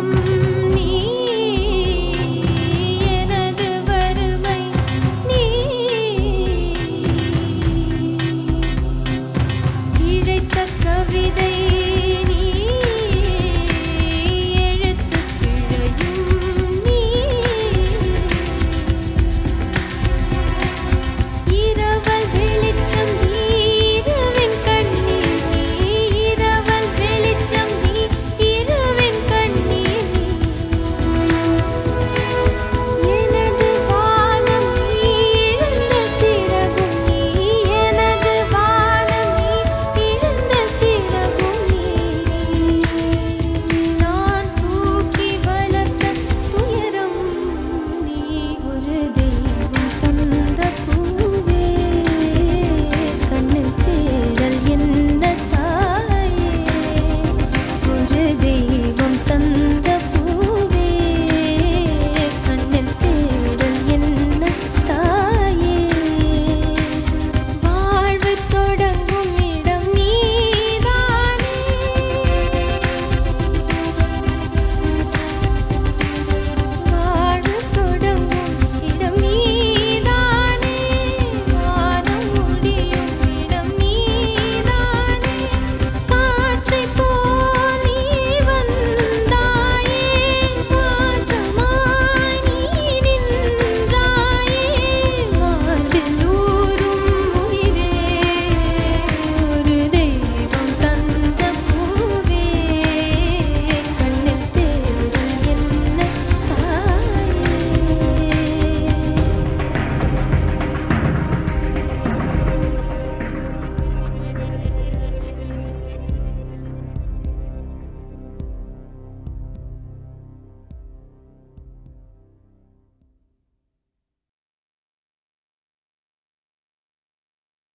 come